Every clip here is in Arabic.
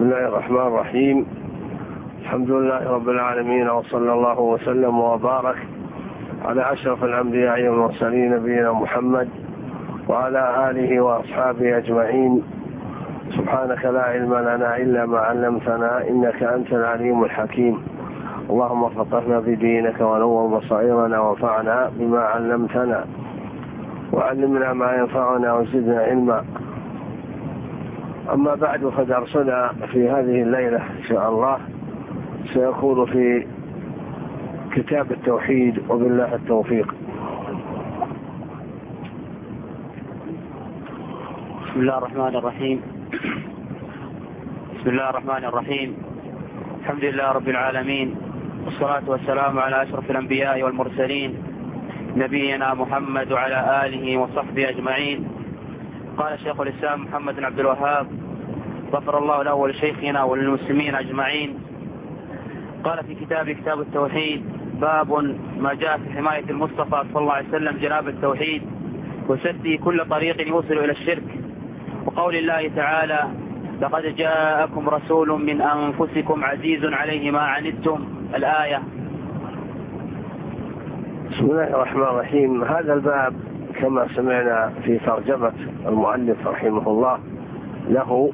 بسم الله الرحمن الرحيم. الحمد لله رب العالمين وصلى الله وسلم وبارك على أشرف الأنبياء والمرسلين نبينا محمد وعلى آله وأصحابه أجمعين. سبحانك لا علم لنا إلا ما علمتنا إنك أنت العليم الحكيم. اللهم فقهنا بدينك ونور بصائرنا وانفعنا بما علمتنا وعلمنا ما ينفعنا وزدنا علما. أما بعد فدرسنا في هذه الليلة إن شاء الله سيكون في كتاب التوحيد وبالله التوفيق. بسم الله الرحمن الرحيم. بسم الله الرحمن الرحيم. الحمد لله رب العالمين والصلاة والسلام على أشرف الأنبياء والمرسلين نبينا محمد وعلى آله وصحبه أجمعين. قال شيخ الإسلام محمد بن عبد الوهاب غفر الله له ولشيخنا وللمسلمين أجمعين. قال في كتاب كتاب التوحيد باب ما جاء في حماية المصطفى صلى الله عليه وسلم جناب التوحيد. وسد كل طريق يوصل إلى الشرك. وقول الله تعالى لقد جاءكم رسول من أنفسكم عزيز عليه ما عنتم. الآية. بسم الله الرحمن الرحيم. هذا الباب كما سمعنا في ترجمة المؤلف رحمه الله له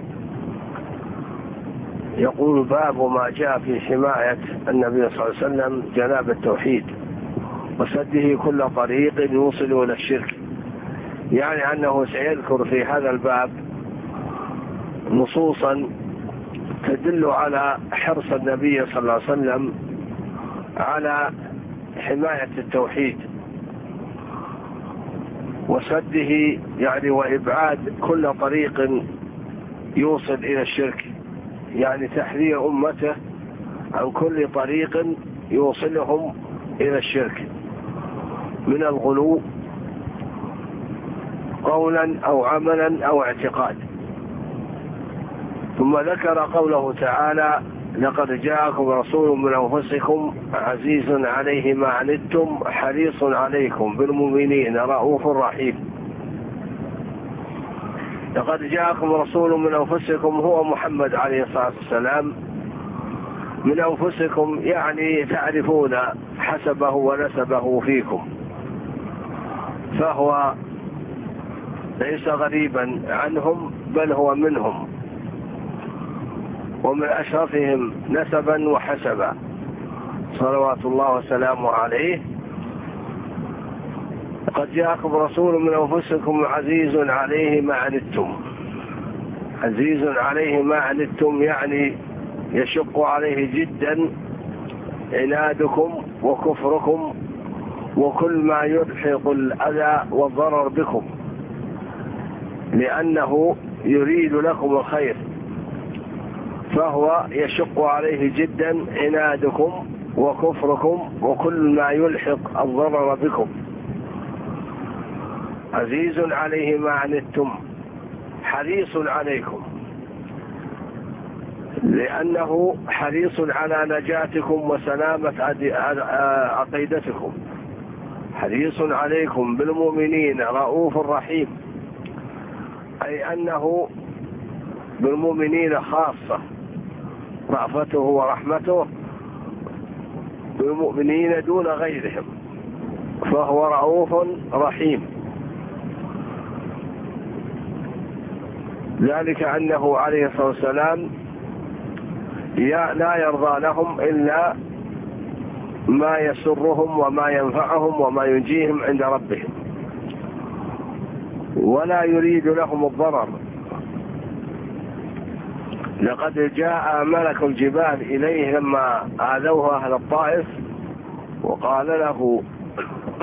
يقول باب ما جاء في حماية النبي صلى الله عليه وسلم جناب التوحيد وسده كل طريق يوصل إلى الشرك. يعني أنه سيذكر في هذا الباب نصوصا تدل على حرص النبي صلى الله عليه وسلم على حماية التوحيد وسده يعني وإبعاد كل طريق يوصل إلى الشرك. يعني تحذير أمته عن كل طريق يوصلهم إلى الشرك من الغلو قولا أو عملا أو اعتقاد ثم ذكر قوله تعالى لقد جاءكم رسول من أنفسكم عزيز عليه ما عنتم حريص عليكم بالمؤمنين رؤوف رحيم. لقد جاءكم رسول من أنفسكم هو محمد عليه الصلاة والسلام. من أنفسكم يعني تعرفون حسبه ونسبه فيكم. فهو ليس غريبا عنهم بل هو منهم. ومن أشرفهم نسبا وحسبا. صلوات الله وسلامه عليه. قد جاءكم رسول من أنفسكم عزيز عليه ما عنتم. عزيز عليه ما عنتم يعني يشق عليه جدا عنادكم وكفركم وكل ما يلحق الأذى والضرر بكم. لأنه يريد لكم الخير. فهو يشق عليه جدا عنادكم وكفركم وكل ما يلحق الضرر بكم. عزيز عليه ما عنتم حريص عليكم لأنه حريص على نجاتكم وسلامة عقيدتكم. حريص عليكم بالمؤمنين رؤوف رحيم أي أنه بالمؤمنين خاصة رأفته ورحمته بالمؤمنين دون غيرهم فهو رؤوف رحيم. ذلك أنه عليه الصلاة والسلام لا يرضى لهم إلا ما يسرهم وما ينفعهم وما ينجيهم عند ربهم. ولا يريد لهم الضرر. لقد جاء ملك الجبال إليه لما آذوه أهل الطائف وقال له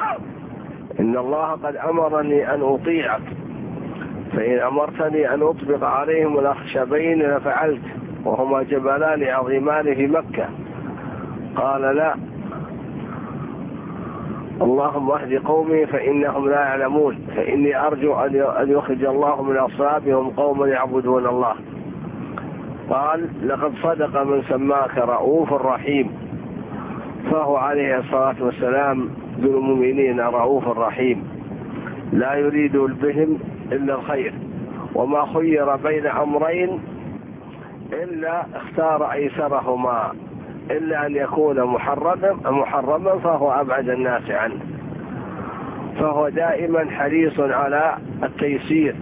إن الله قد أمرني أن أطيعك. فإن أمرتني أن أطبق عليهم الأخشبين لفعلت وهما جبلان عظيمان في مكة. قال لا. اللهم اهد قومي فإنهم لا يعلمون فإني أرجو أن يخرج الله من أصابهم قوما يعبدون الله. قال لقد صدق من سماك رؤوف رحيم. فهو عليه الصلاة والسلام بالمؤمنين رؤوف رحيم. لا يريد بهم إلا الخير. وما خير بين أمرين إلا اختار أيسرهما. إلا أن يكون محرما محرما فهو أبعد الناس عنه. فهو دائما حريص على التيسير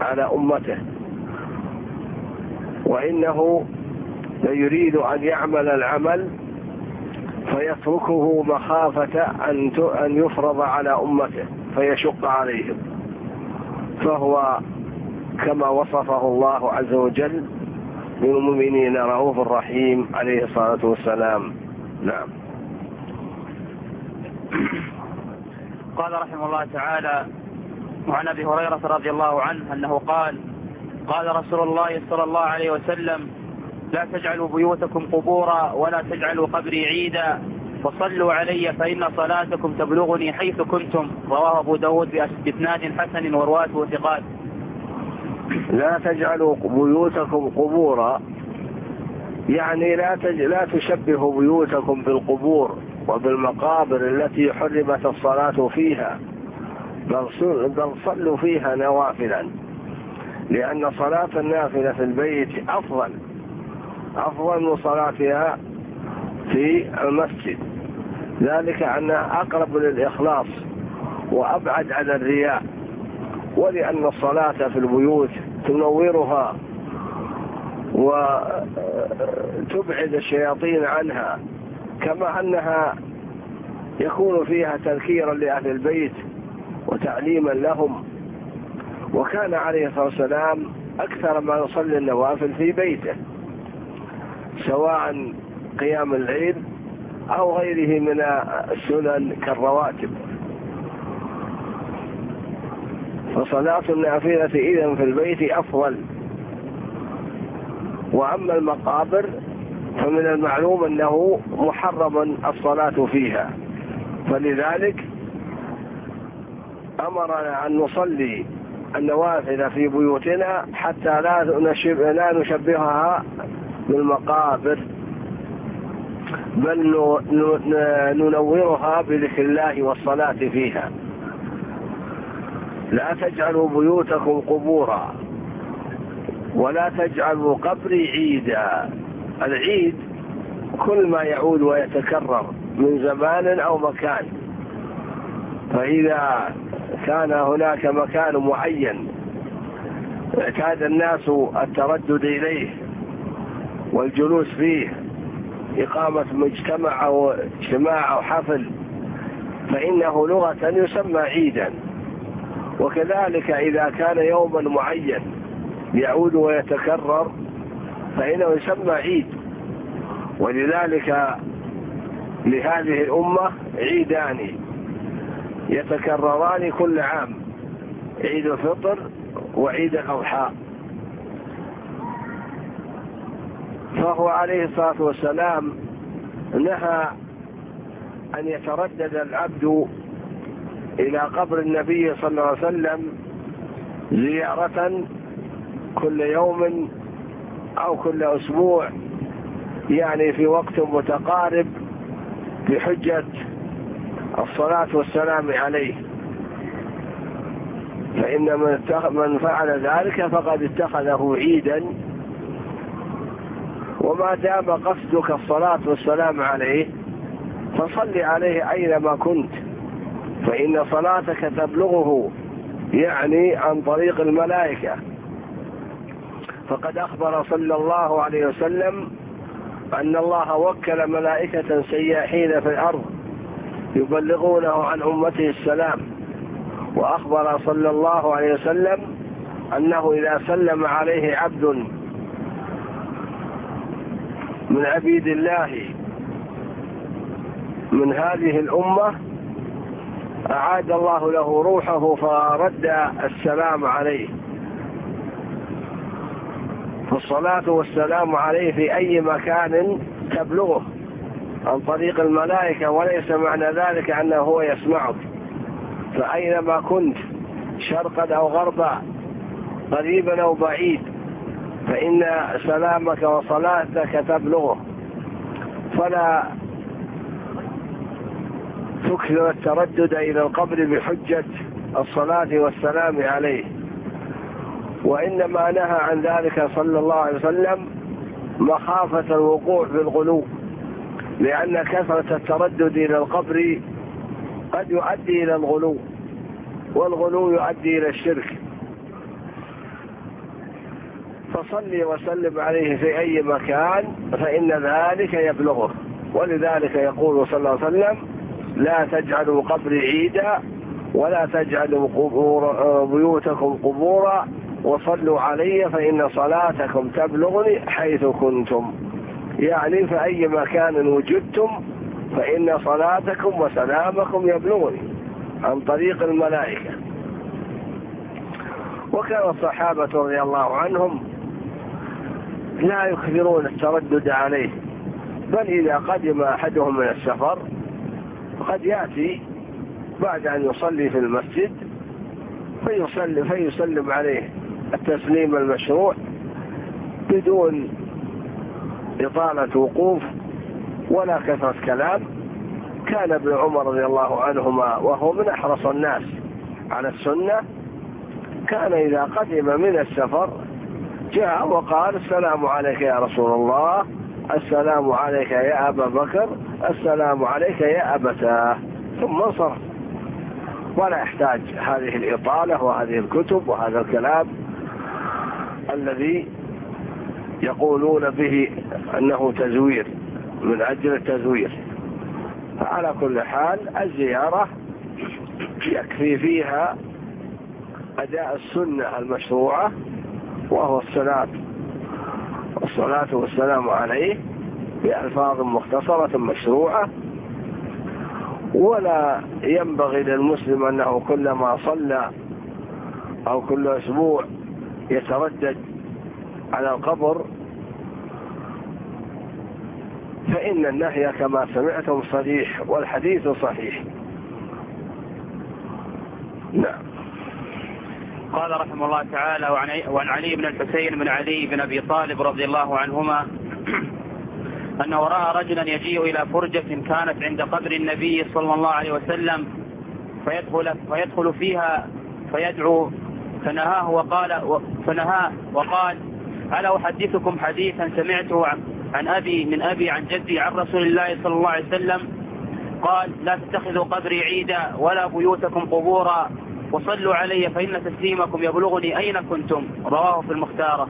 على أمته. وإنه ليريد أن يعمل العمل فيتركه مخافة أن يفرض على أمته فيشق عليهم. فهو كما وصفه الله عز وجل بالمؤمنين رؤوف رحيم عليه الصلاة والسلام. نعم. قال رحمه الله تعالى وعن أبي هريرة رضي الله عنه أنه قال قال رسول الله صلى الله عليه وسلم لا تجعلوا بيوتكم قبورا ولا تجعلوا قبري عيدا وصلوا علي فإن صلاتكم تبلغني حيث كنتم. رواه أبو داود بإسناد حسن ورواته ثقات. لا تجعلوا بيوتكم قبورا. يعني لا تج... لا تشبهوا بيوتكم بالقبور وبالمقابر التي حرمت الصلاة فيها. بل بل صلوا فيها نوافلا. لأن صلاة النافلة في البيت أفضل. أفضل من صلاتها في المسجد. ذلك أنها أقرب للإخلاص وأبعد عن الرياء ولأن الصلاة في البيوت تنورها وتبعد الشياطين عنها كما أنها يكون فيها تذكيرا لأهل البيت وتعليما لهم. وكان عليه الصلاة والسلام أكثر ما يصلي النوافل في بيته سواء قيام الليل أو غيره من السنن كالرواتب. فصلاة النافلة إذا في البيت أفضل. وأما المقابر فمن المعلوم أنه محرم الصلاة فيها. فلذلك أمرنا أن نصلي النوافل في بيوتنا حتى لا نشبه لا نشبهها بالمقابر. بل ننورها بذكر الله والصلاة فيها. لا تجعلوا بيوتكم قبورا ولا تجعلوا قبري عيدا. العيد كل ما يعود ويتكرر من زمان أو مكان. فإذا كان هناك مكان معين اعتاد الناس التردد إليه والجلوس فيه إقامة مجتمع أو اجتماع أو حفل فإنه لغة يسمى عيدا. وكذلك إذا كان يوما معين يعود ويتكرر فإنه يسمى عيد. ولذلك لهذه الأمة عيدان. يتكرران كل عام عيد الفطر وعيد الأضحى. فهو عليه الصلاة والسلام نهى أن يتردد العبد إلى قبر النبي صلى الله عليه وسلم زيارة كل يوم أو كل أسبوع يعني في وقت متقارب بحجة الصلاة والسلام عليه. فإن من فعل ذلك فقد اتخذه عيدا وما دام قصدك الصلاة والسلام عليه فصل عليه أينما كنت فإن صلاتك تبلغه يعني عن طريق الملائكة. فقد أخبر صلى الله عليه وسلم أن الله وكل ملائكة سياحين في الأرض يبلغونه عن أمته السلام. وأخبر صلى الله عليه وسلم أنه إذا سلم عليه عبد من عبيد الله من هذه الأمة أعاد الله له روحه فرد السلام عليه. فالصلاة والسلام عليه في أي مكان تبلغه عن طريق الملائكة وليس معنى ذلك أنه هو يسمعك فأينما كنت شرقا أو غربا قريبا أو بعيد فإن سلامك وصلاتك تبلغه. فلا تكثر التردد إلى القبر بحجة الصلاة والسلام عليه. وإنما نهى عن ذلك صلى الله عليه وسلم مخافة الوقوع في الغلو لأن كثرة التردد إلى القبر قد يؤدي إلى الغلو والغلو يؤدي إلى الشرك. فصلي وسلم عليه في أي مكان فإن ذلك يبلغه. ولذلك يقول صلى الله عليه وسلم لا تجعلوا قبري عيدا ولا تجعلوا قبور بيوتكم قبورا وصلوا علي فإن صلاتكم تبلغني حيث كنتم. يعني في أي مكان وجدتم فإن صلاتكم وسلامكم يبلغني عن طريق الملائكة. وكان الصحابة رضي الله عنهم لا يكثرون التردد عليه. بل إذا قدم أحدهم من السفر قد يأتي بعد أن يصلي في المسجد فيصلي فيسلم عليه التسليم المشروع بدون إطالة وقوف ولا كثرة كلام. كان ابن عمر رضي الله عنهما وهو من أحرص الناس على السنة. كان إذا قدم من السفر جاء وقال السلام عليك يا رسول الله السلام عليك يا أبا بكر السلام عليك يا أبتاه ثم انصرف. ولا يحتاج هذه الإطالة وهذه الكتب وهذا الكلام الذي يقولون به أنه تزوير من أجل التزوير. فعلى كل حال الزيارة يكفي فيها أداء السنة المشروعة وهو الصلاة. والصلاة والسلام عليه بألفاظ مختصرة مشروعة. ولا ينبغي للمسلم أنه كلما صلى أو كل أسبوع يتردد على القبر فإن النهي كما سمعتم صريح والحديث صحيح. نعم. قال رحمه الله تعالى وعن علي بن الحسين بن علي بن أبي طالب رضي الله عنهما أنه رأى رجلا يجيء إلى فرجة كانت عند قبر النبي صلى الله عليه وسلم فيدخل, فيدخل فيها فيدعو فنهاه وقال فنهاه وقال ألا أحدثكم حديثا سمعته عن أبي من أبي عن جدي عن رسول الله صلى الله عليه وسلم؟ قال لا تتخذوا قبري عيدا ولا بيوتكم قبورا وصلوا علي فإن تسليمكم يبلغني أين كنتم؟ رواه في المختارة.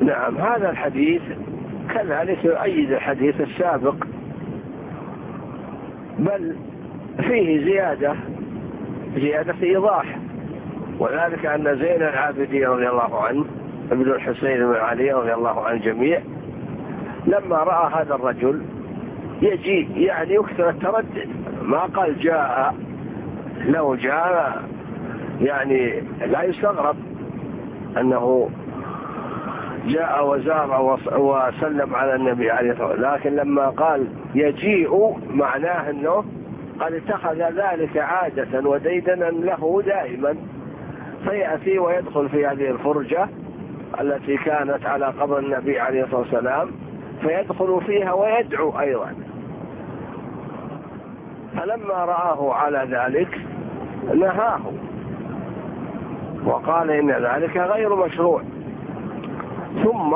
نعم هذا الحديث كذلك يؤيد الحديث السابق. بل فيه زيادة زيادة إيضاح. وذلك أن زين العابدين رضي الله عنه ابن الحسين بن علي رضي الله عن الجميع لما رأى هذا الرجل يجي يعني يكثر التردد. ما قال جاء لو جاء يعني لا يستغرب أنه جاء وزار وسلم على النبي عليه الصلاة والسلام لكن لما قال يجيء معناه أنه قد اتخذ ذلك عادة وديدنا له دائما فيأتي ويدخل في هذه الفرجة التي كانت على قبر النبي عليه الصلاة والسلام فيدخل فيها ويدعو أيضا. فلما رآه على ذلك نهاه. وقال إن ذلك غير مشروع. ثم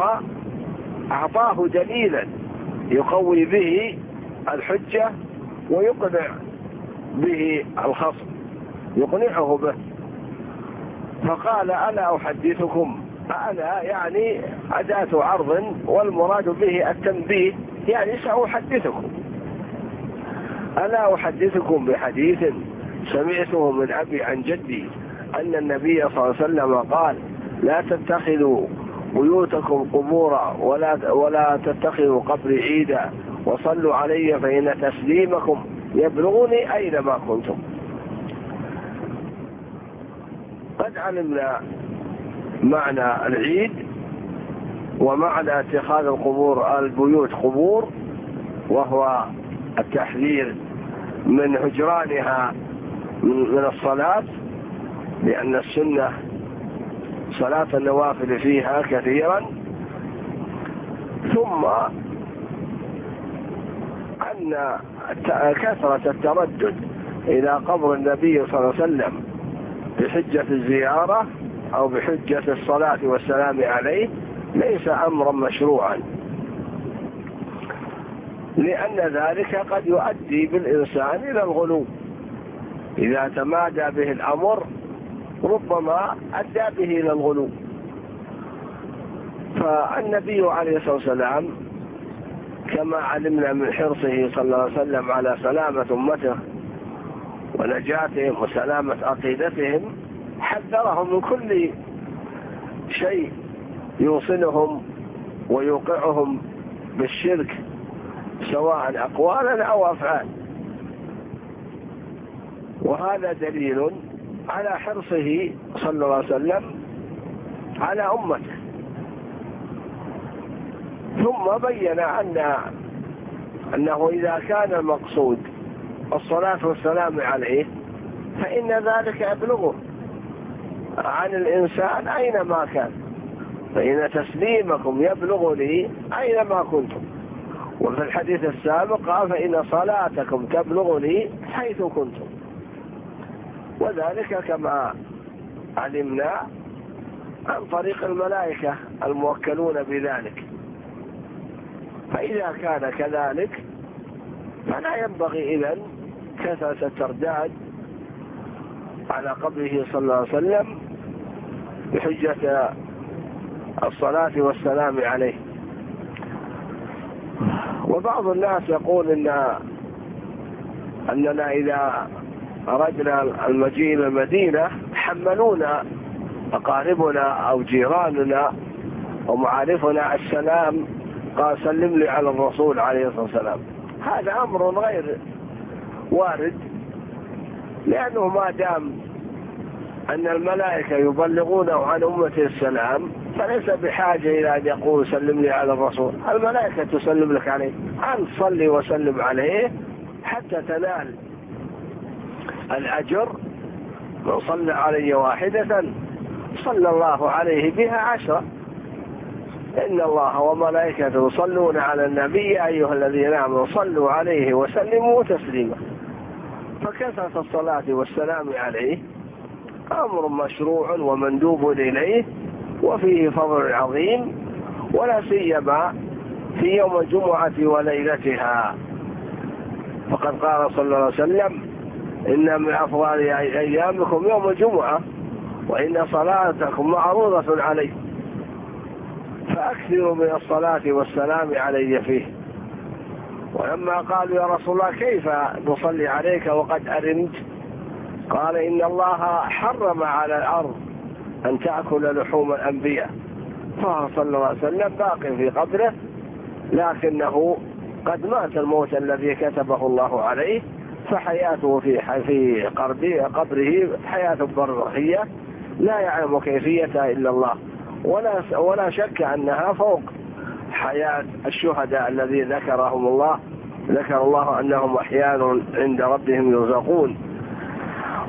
أعطاه دليلا يقوي به الحجة ويقنع به الخصم يقنعه به. فقال ألا أحدثكم ألا يعني أداة عرض والمراد به التنبيه يعني سأحدثكم. ألا أحدثكم بحديث سمعته من أبي عن جدي أن النبي صلى الله عليه وسلم قال لا تتخذوا بيوتكم قبورا ولا ولا تتخذوا قبري عيدا وصلوا علي فإن تسليمكم يبلغني أينما كنتم. قد علمنا معنى العيد ومعنى اتخاذ القبور البيوت قبور وهو التحذير من هجرانها من الصلاة. لأن السنة صلاة النوافل فيها كثيرا ثم أن كثرة التردد إلى قبر النبي صلى الله عليه وسلم بحجة الزيارة أو بحجة الصلاة والسلام عليه ليس أمرا مشروعا. لأن ذلك قد يؤدي بالإنسان إلى الغلو. إذا تمادى به الأمر ربما أدى به إلى الغلو. فالنبي عليه الصلاة والسلام كما علمنا من حرصه صلى الله عليه وسلم على سلامة أمته ونجاتهم وسلامة عقيدتهم حذرهم من كل شيء يوصلهم ويوقعهم بالشرك سواء أقوالا أو أفعال وهذا دليل على حرصه صلى الله عليه وسلم على أمته. ثم بين أن أنه إذا كان المقصود الصلاة والسلام عليه فإن ذلك يبلغه عن الإنسان أينما كان. فإن تسليمكم يبلغ لي أينما كنتم. وفي الحديث السابق قال فإن صلاتكم تبلغ لي حيث كنتم. وذلك كما علمنا عن طريق الملائكة الموكلون بذلك. فإذا كان كذلك فلا ينبغي إذن كثرة الترداد على قبره صلى الله عليه وسلم بحجة الصلاة والسلام عليه. وبعض الناس يقول إن أننا إذا أردنا المجيء إلى المدينة حملونا أقاربنا أو جيراننا ومعارفنا السلام قال سلم لي على الرسول عليه الصلاة والسلام. هذا أمر غير وارد لأنه ما دام أن الملائكة يبلغونه عن أمته السلام فليس بحاجة إلى أن يقول سلم لي على الرسول. الملائكة تسلم لك عليه. أن صلي وسلم عليه حتى تنال الأجر من صلى علي واحدة صلى الله عليه بها عشرة. إن الله وملائكته يصلون على النبي أيها الذين آمنوا صلوا عليه وسلموا تسليما. فكثرة الصلاة والسلام عليه أمر مشروع ومندوب إليه وفيه فضل عظيم ولا سيما في يوم الجمعة وليلتها. فقد قال صلى الله عليه وسلم إن من أفضل أيامكم يوم الجمعة وإن صلاتكم معروضة عليه. فأكثروا من الصلاة والسلام علي فيه. ولما قالوا يا رسول الله كيف نصلي عليك وقد أرمت قال إن الله حرم على الأرض أن تأكل لحوم الأنبياء. فهو صلى الله عليه وسلم باق في قبره لكنه قد مات الموت الذي كتبه الله عليه. فحياته في في قبره حياة برزخية لا يعلم كيفيتها إلا الله. ولا ولا شك أنها فوق حياة الشهداء الذي ذكرهم الله. ذكر الله أنهم أحيان عند ربهم يرزقون.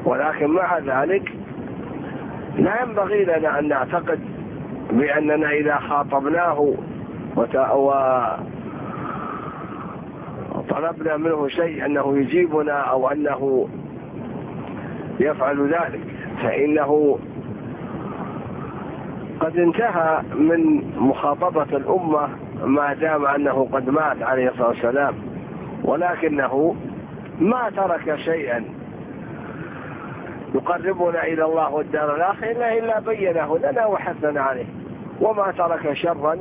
ولكن مع ذلك لا ينبغي لنا أن نعتقد بأننا إذا خاطبناه وطلبنا منه شيء أنه يجيبنا أو أنه يفعل ذلك فإنه قد انتهى من مخاطبة الأمة ما دام أنه قد مات عليه الصلاة والسلام ولكنه ما ترك شيئا يقربنا إلى الله والدار الآخرة إلا بينه لنا وحثنا عليه وما ترك شرا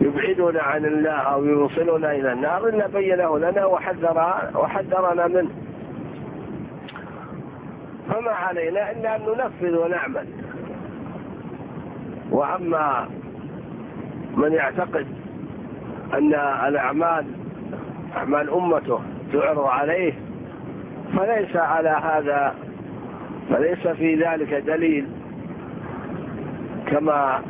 يبعدنا عن الله أو يوصلنا إلى النار إلا بينه لنا وحذر وحذرنا منه. فما علينا إلا أن ننفذ ونعمل. وأما من يعتقد أن الأعمال أعمال أمته تعرض عليه فليس على هذا فليس في ذلك دليل كما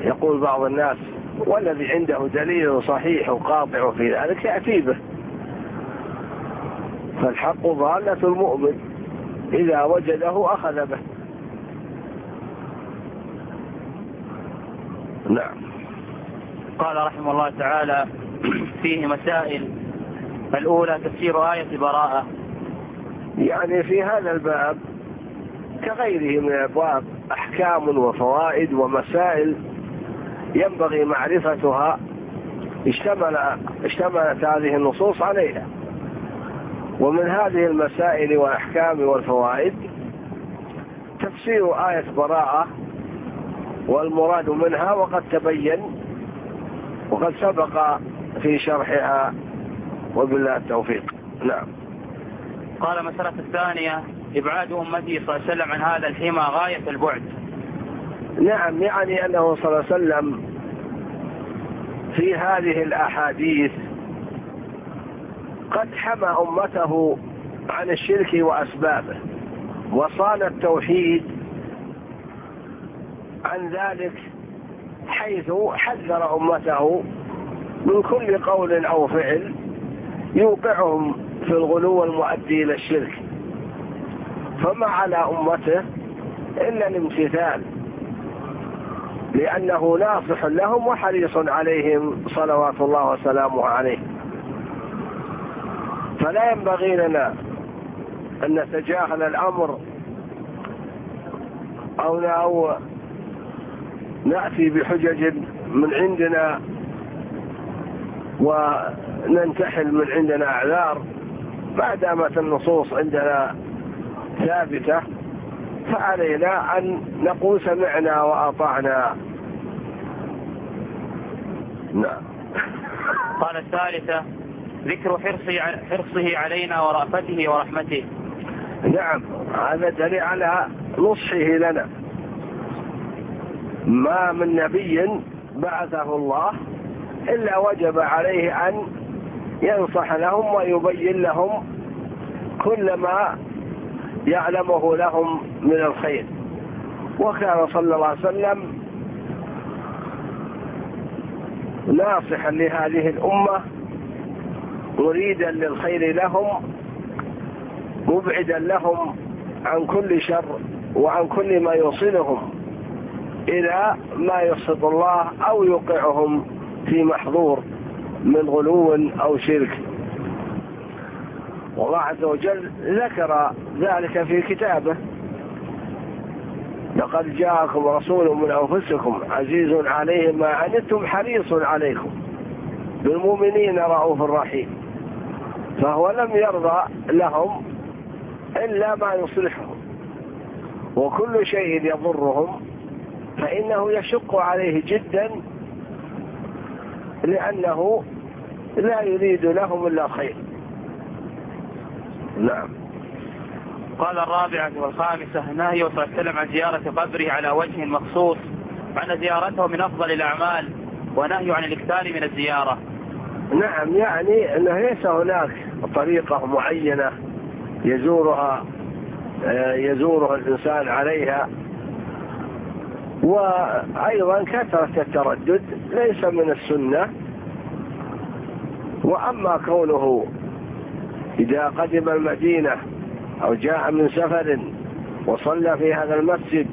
يقول بعض الناس. والذي عنده دليل صحيح وقاطع في ذلك يأتي به. فالحق ضالة المؤمن. إذا وجده أخذ به. نعم. قال رحمه الله تعالى فيه مسائل. الأولى تفسير آية براءة. يعني في هذا الباب كغيره من الأبواب أحكام وفوائد ومسائل ينبغي معرفتها اشتمل اشتملت هذه النصوص عليها. ومن هذه المسائل والأحكام والفوائد تفسير آية براءة والمراد منها وقد تبين وقد سبق في شرحها وبالله التوفيق. نعم. قال مسألة الثانية إبعاد أمته صلى الله عليه وسلم عن هذا الحمى غاية البعد. نعم يعني أنه صلى الله عليه وسلم في هذه الأحاديث قد حمى أمته عن الشرك وأسبابه وصان التوحيد عن ذلك حيث حذر أمته من كل قول أو فعل يوقعهم في الغلو المؤدي إلى الشرك. فما على أمته إلا الامتثال. لأنه ناصح لهم وحريص عليهم صلوات الله وسلامه عليه. فلا ينبغي لنا أن نتجاهل الأمر أو أو نأتي بحجج من عندنا وننتحل من عندنا أعذار. ما دامت النصوص عندنا ثابتة فعلينا أن نقول سمعنا وأطعنا. نعم. قال الثالثة ذكر حرصه حرصه علينا ورأفته ورحمته. نعم. هذا دليل على نصحه لنا. ما من نبي بعثه الله إلا وجب عليه أن ينصح لهم ويبين لهم كل ما يعلمه لهم من الخير. وكان صلى الله عليه وسلم ناصحا لهذه الأمة مريدا للخير لهم مبعدا لهم عن كل شر وعن كل ما يوصلهم إلى ما يسخط الله أو يوقعهم في محظور من غلو أو شرك. والله عز وجل ذكر ذلك في كتابه. لقد جاءكم رسول من أنفسكم عزيز عليه ما عنتم حريص عليكم بالمؤمنين رؤوف رحيم فهو لم يرضى لهم إلا ما يصلحهم وكل شيء يضرهم فإنه يشق عليه جدا لأنه لا يريد لهم إلا خير. نعم. قال الرابعة والخامسة نهي صلى الله عليه وسلم عن زيارة قبره على وجه مخصوص وأن زيارته من أفضل الأعمال ونهي عن الإكثار من الزيارة. نعم يعني أنه ليس هناك طريقة معينة يزورها يزورها الإنسان عليها. وأيضا كثرة التردد ليس من السنة وأما كونه إذا قدم المدينة أو جاء من سفر وصلى في هذا المسجد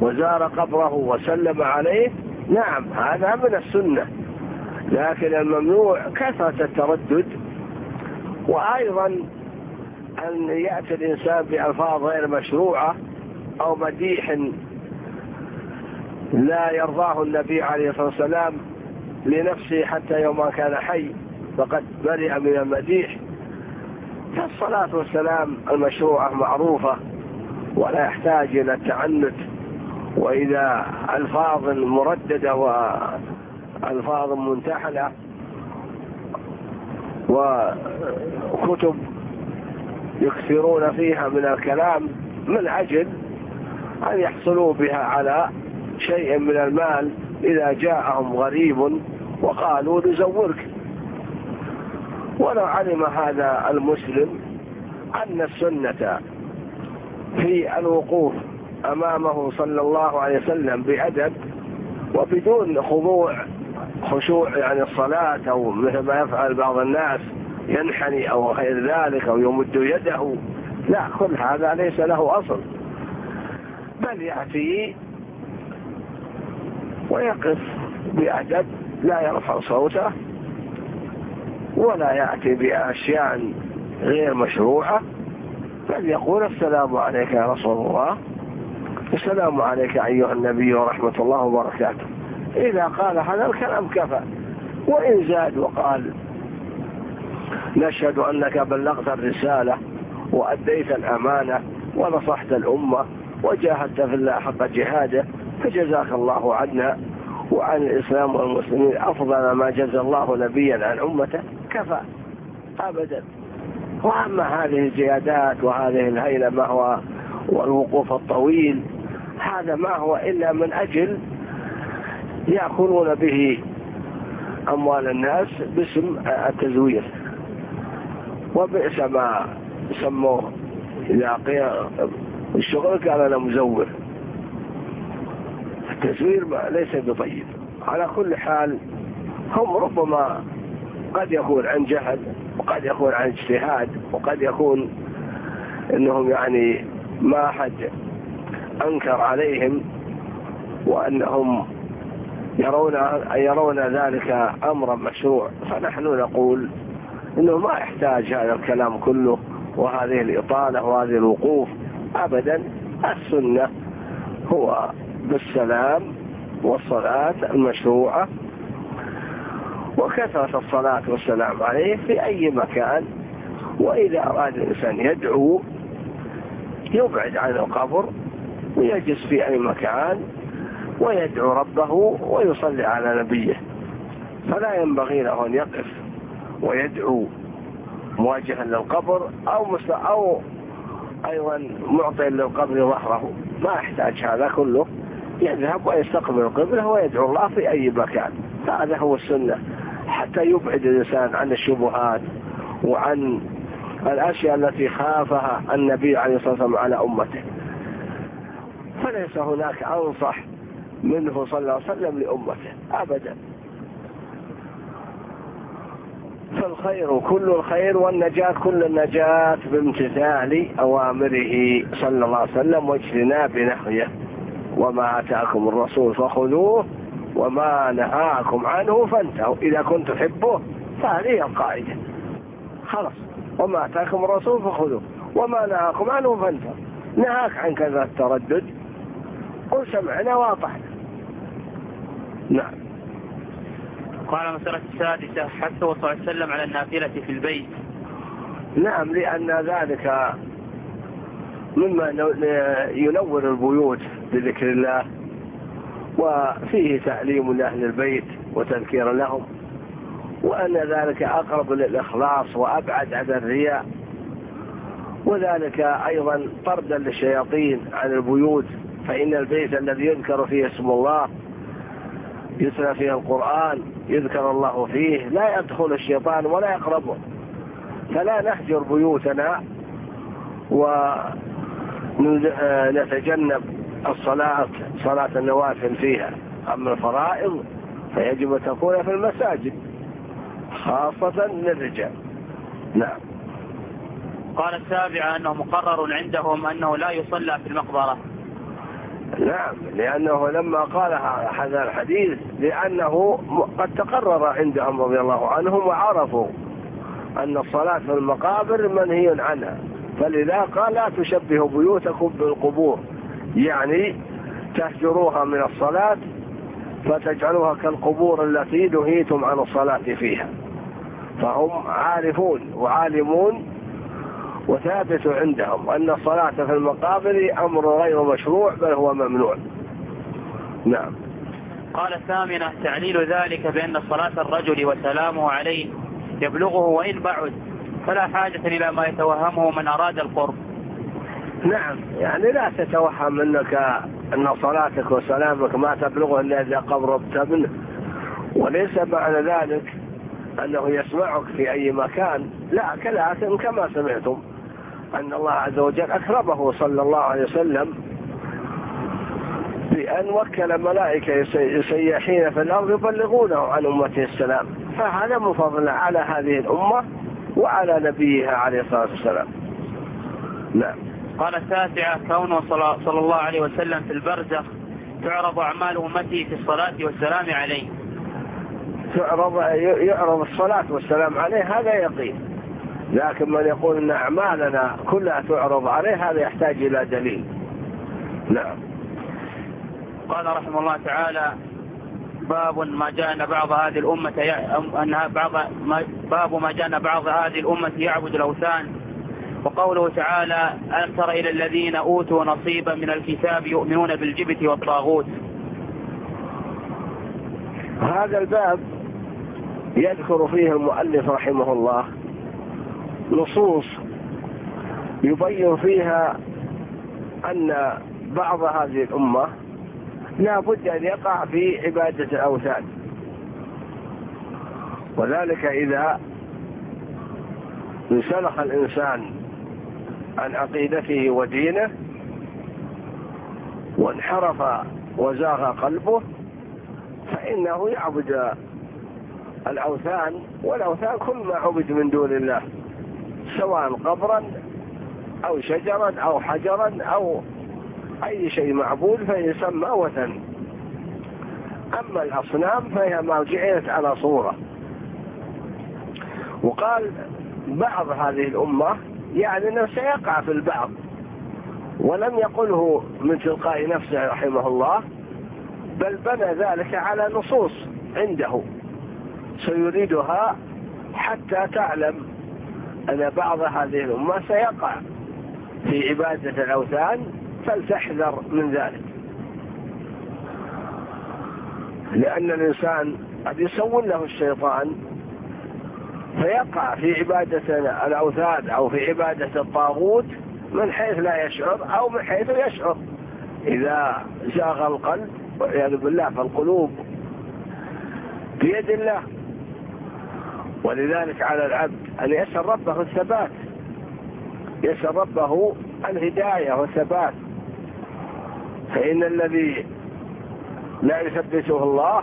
وزار قبره وسلم عليه نعم هذا من السنة. لكن الممنوع كثرة التردد. وأيضا أن يأتي الإنسان بألفاظ غير مشروعة أو مديح لا يرضاه النبي عليه الصلاة والسلام لنفسه حتى يوم كان حي فقد برئ من المديح. فالصلاة والسلام المشروعة معروفة ولا يحتاج إلى التعنت وإذا ألفاظ مرددة وألفاظ منتحلة وكتب يكثرون فيها من الكلام من أجل أن يحصلوا بها على شيء من المال إذا جاءهم غريب وقالوا نزورك. ولو علم هذا المسلم أن السنة في الوقوف أمامه صلى الله عليه وسلم بأدب وبدون خضوع خشوع يعني الصلاة أو مثل ما يفعل بعض الناس ينحني أو غير ذلك أو يمد يده لا كل هذا ليس له أصل. بل يأتي ويقف بأدب لا يرفع صوته ولا يأتي بأشياء غير مشروعة بل يقول السلام عليك يا رسول الله. السلام عليك أيها النبي ورحمة الله وبركاته. إذا قال هذا الكلام كفى. وإن زاد وقال نشهد أنك بلغت الرسالة وأديت الأمانة ونصحت الأمة وجاهدت في الله حق جهاده فجزاك الله عنا. وعن الإسلام والمسلمين. أفضل ما جزى الله نبيا عن أمته. كفى. أبدا. وأما هذه الزيادات وهذه الهيلة ما هو والوقوف الطويل هذا ما هو إلا من أجل يأكلون به أموال الناس باسم التزوير. وبئس ما سموه إذا الشغل قال أنا مزور. التزوير ليس بطيب. على كل حال هم ربما قد يكون عن جهل وقد يكون عن اجتهاد وقد يكون إنهم يعني ما حد أنكر عليهم وأنهم يرون يرون ذلك أمرا مشروع. فنحن نقول إنه ما يحتاج هذا الكلام كله وهذه الإطالة وهذه الوقوف ابدا. السنة هو بالسلام والصلاة المشروعة. وكثرة الصلاة والسلام عليه في أي مكان وإذا أراد الإنسان يدعو يبعد عن القبر ويجلس في أي مكان ويدعو ربه ويصلي على نبيه. فلا ينبغي له أن يقف ويدعو مواجها للقبر أو أو أيضا معطي للقبر ظهره. ما يحتاج هذا كله. يذهب ويستقبل القبلة ويدعو الله في أي مكان. هذا هو السنة. حتى يبعد الإنسان عن الشبهات وعن الأشياء التي خافها النبي عليه الصلاة والسلام على أمته. فليس هناك أنصح منه صلى الله عليه وسلم لأمته. أبدا. فالخير كل الخير والنجاة كل النجاة بامتثال أوامره صلى الله عليه وسلم واجتناب نهيه. وما أتاكم الرسول فخذوه وما نهاكم عنه فانتهوا. إذا كنت تحبه فهذه القاعدة. خلاص. وما أتاكم الرسول فخذوه وما نهاكم عنه فانتهوا. نهاك عن كذا التردد. قل سمعنا واطعنا. نعم. قال المسألة السادسة حثه صلى الله عليه وسلم على النافلة في البيت؟ نعم لأن ذلك مما ينور البيوت. بذكر الله وفيه تعليم لأهل البيت وتذكير لهم وأن ذلك أقرب للإخلاص وأبعد عن الرياء وذلك أيضا طردا للشياطين عن البيوت فإن البيت الذي يذكر فيه اسم الله يتلى فيه القرآن يذكر الله فيه لا يدخل الشيطان ولا يقربه فلا نهجر بيوتنا ونتجنب الصلاة صلاة النوافل فيها. أما الفرائض فيجب أن تكون في المساجد خاصة للرجال. نعم. قال السابع أنه مقرر عندهم أنه لا يصلى في المقبرة. نعم لأنه لما قال هذا الحديث لأنه قد تقرر عندهم رضي الله عنهم وعرفوا أن الصلاة في المقابر منهي عنها. فلذا قال لا تشبهوا بيوتكم بالقبور. يعني تهجروها من الصلاة فتجعلوها كالقبور التي نهيتم عن الصلاة فيها. فهم عارفون وعالمون وثابت عندهم أن الصلاة في المقابر أمر غير مشروع بل هو ممنوع. نعم. قال الثامنة تعليل ذلك بأن صلاة الرجل وسلامه عليه يبلغه وإن بعد فلا حاجة إلى ما يتوهمه من أراد القرب. نعم. يعني لا تتوهم انك أن صلاتك وسلامك ما تبلغه إلا إذا قربت منه وليس معنى ذلك أنه يسمعك في أي مكان. لا كذلك كما سمعتم أن الله عز وجل أكرمه صلى الله عليه وسلم بأن وكل ملائكه يسيحين في الأرض يبلغونه عن أمته السلام. فهذا من فضل على هذه الأمة وعلى نبيها عليه الصلاة والسلام. نعم. قال التاسعة كونه صلى الله عليه وسلم في البرزخ تعرض أعمال أمته في الصلاة والسلام عليه. تعرض يعرض الصلاة والسلام عليه هذا يقين. لكن من يقول أن أعمالنا كلها تعرض عليه هذا يحتاج إلى دليل. نعم. قال رحمه الله تعالى باب ما جاء بعض هذه الأمة أنها بعض ما باب ما جاء بعض هذه الأمة يعبد الأوثان وقوله تعالى ألم تر إلى الذين أوتوا نصيبا من الكتاب يؤمنون بالجبت والطاغوت. هذا الباب يذكر فيه المؤلف رحمه الله نصوص يبين فيها أن بعض هذه الأمة لا بد أن يقع في عبادة الأوثان. وذلك إذا انسلخ الإنسان عن عقيدته ودينه وانحرف وزاغ قلبه فإنه يعبد الأوثان والأوثان كل ما عبد من دون الله سواء قبرا أو شجرا أو حجرا أو أي شيء معبود فيسمى وثن. أما الأصنام فهي ما جعلت على صورة. وقال بعض هذه الأمة يعني أنه سيقع في البعض. ولم يقله من تلقاء نفسه رحمه الله بل بنى ذلك على نصوص عنده. سيريدها حتى تعلم أن بعض هذه الأمة سيقع في عبادة الأوثان فلتحذر من ذلك. لأن الإنسان قد يسول له الشيطان فيقع في عبادة الأوثان أو في عبادة الطاغوت من حيث لا يشعر أو من حيث يشعر. إذا زاغ القلب والعياذ بالله فالقلوب بيد الله. ولذلك على العبد أن يسأل ربه الثبات. يسأل ربه الهداية والثبات. فإن الذي لا يثبته الله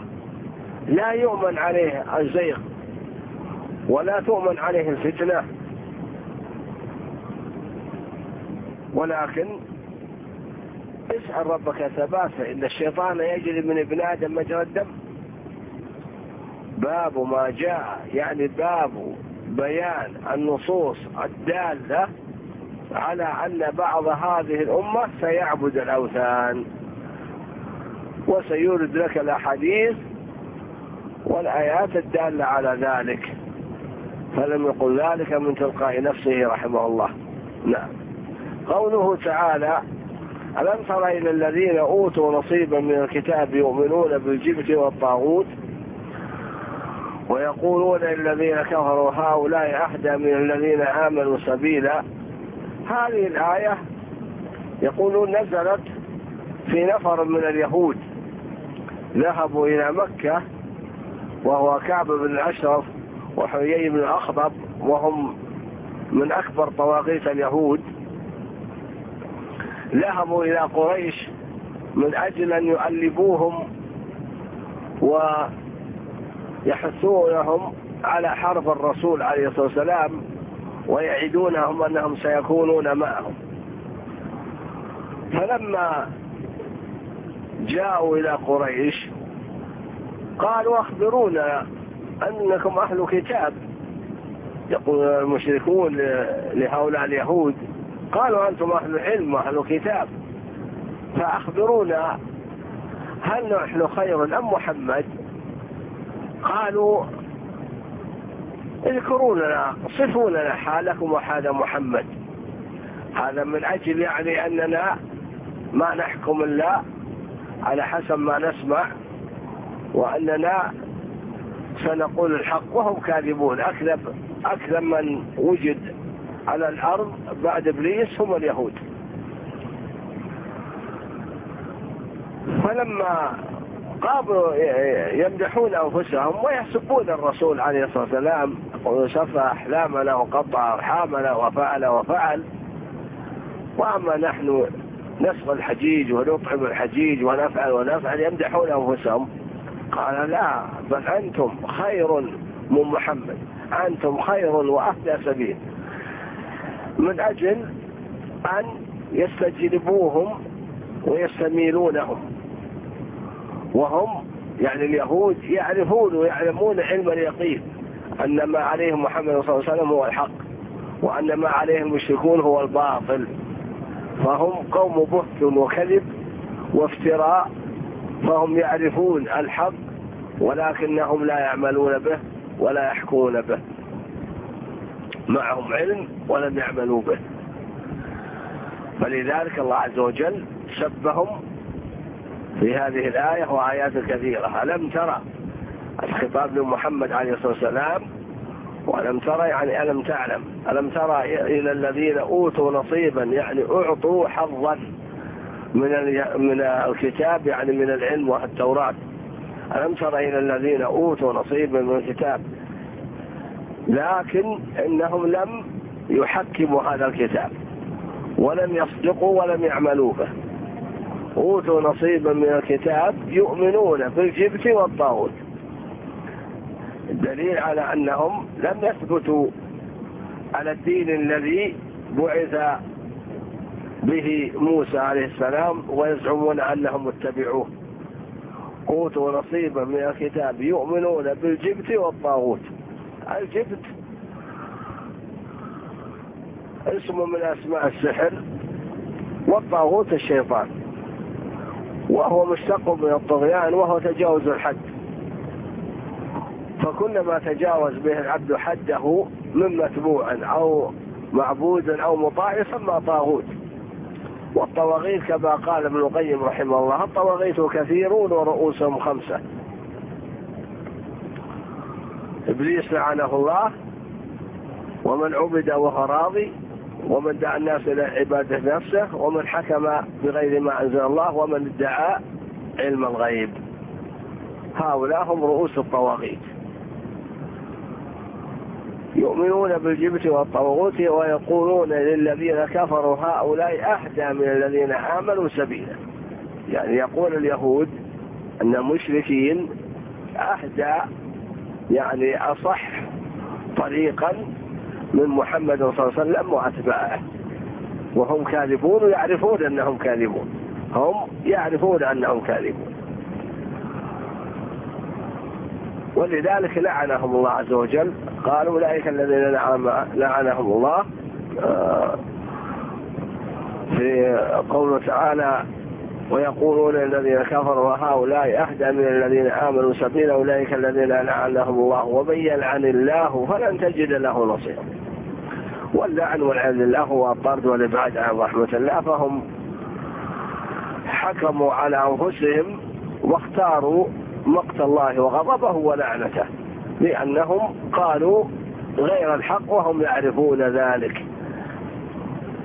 لا يؤمن عليه الزيغ. ولا تؤمن عليه الفتنة ولكن اسأل ربك ثبات فإن الشيطان يجري من ابن آدم مجرى الدم. باب ما جاء يعني باب بيان النصوص الدالة على أن بعض هذه الأمة سيعبد الأوثان وسيورد لك الأحاديث والآيات الدالة على ذلك. فلم يقل ذلك من تلقاء نفسه رحمه الله. نعم. قوله تعالى ألم تر إلى الذين أوتوا نصيبا من الكتاب يؤمنون بالجبت والطاغوت ويقولون للذين كفروا هؤلاء أهدى من الذين آمنوا سبيلا. هذه الآية يقولون نزلت في نفر من اليهود. ذهبوا إلى مكة وهو كعب بن الأشرف وحيي بن الأخضب وهم من أكبر طواغيت اليهود. ذهبوا إلى قريش من أجل أن يؤلبوهم ويحثونهم على حرب الرسول عليه الصلاة والسلام ويعدونهم أنهم سيكونون معهم. فلما جاءوا إلى قريش قالوا أخبرونا أنكم أهل كتاب. يقول المشركون لهؤلاء اليهود قالوا أنتم أهل علم وأهل كتاب. فأخبرونا هل نحن خير أم محمد؟ قالوا اذكروا لنا صفوا لنا حالكم وحال محمد. هذا من أجل يعني أننا ما نحكم الله على حسب ما نسمع وأننا سنقول الحق وهم كاذبون. أكذب أكذب من وجد على الأرض بعد إبليس هم اليهود. فلما قاموا يمدحون أنفسهم ويحسبون الرسول عليه الصلاة والسلام وسفى أحلامنا وقطع أرحامنا وفعل وفعل. وأما نحن نسقى الحجيج ونطعم الحجيج ونفعل ونفعل يمدحون أنفسهم. قال لا بل أنتم خير من محمد. أنتم خير وأهدى سبيل. من أجل أن يستجلبوهم ويستميلونهم. وهم يعني اليهود يعرفون ويعلمون علم اليقين أن ما عليه محمد صلى الله عليه وسلم هو الحق وأن ما عليه المشركون هو الباطل. فهم قوم بهت وكذب وافتراء فهم يعرفون الحق ولكنهم لا يعملون به ولا يحكمون به. معهم علم ولم يعملوا به. فلذلك الله عز وجل شبهم في هذه الآية وآيات كثيرة. ألم ترى الخطاب لمحمد عليه الصلاة والسلام؟ وألم ترى يعني ألم تعلم؟ ألم ترى إلى الذين أوتوا نصيبا؟ يعني أعطوا حظا من من الكتاب يعني من العلم والتوراة. ألم ترى إلى الذين أوتوا نصيبا من الكتاب لكن إنهم لم يحكموا هذا الكتاب ولم يصدقوا ولم يعملوا به. أوتوا نصيبا من الكتاب يؤمنون بالجبت والطاغوت. الدليل على أنهم لم يثبتوا على الدين الذي بعث به موسى عليه السلام ويزعمون أنهم متبعوه أوتوا نصيبا من الكتاب يؤمنون بالجبت والطاغوت. الجبت اسم من أسماء السحر والطاغوت الشيطان وهو مشتق من الطغيان وهو تجاوز الحد. فكلما تجاوز به العبد حده من متبوع أو معبود أو مطاع يسمى طاغوت. والطواغيت كما قال ابن القيم رحمه الله الطواغيت كثيرون ورؤوسهم خمسة. إبليس لعنه الله ومن عبد وهو راضي ومن دعا الناس إلى عبادة نفسه ومن حكم بغير ما أنزل الله ومن ادعى علم الغيب. هؤلاء هم رؤوس الطواغيت. يؤمنون بالجبت والطاغوت ويقولون للذين كفروا هؤلاء أهدى من الذين آمنوا سبيلا. يعني يقول اليهود أن المشركين أهدى يعني أصح طريقا من محمد صلى الله عليه وسلم وأتباعه. وهم كاذبون ويعرفون أنهم كاذبون. هم يعرفون أنهم كاذبون. ولذلك لعنهم الله عز وجل. قال أولئك الذين لعنهم الله آه، في قوله تعالى ويقولون الذين كفروا هؤلاء أهدى من الذين آمنوا سبيلا أولئك الذين لعنهم الله. ومن يلعن الله فلن تجد له نصيرا. واللعن والعياذ بالله هو الطرد والإبعاد عن رحمة الله. فهم حكموا على أنفسهم واختاروا مقت الله وغضبه ولعنته لأنهم قالوا غير الحق وهم يعرفون ذلك.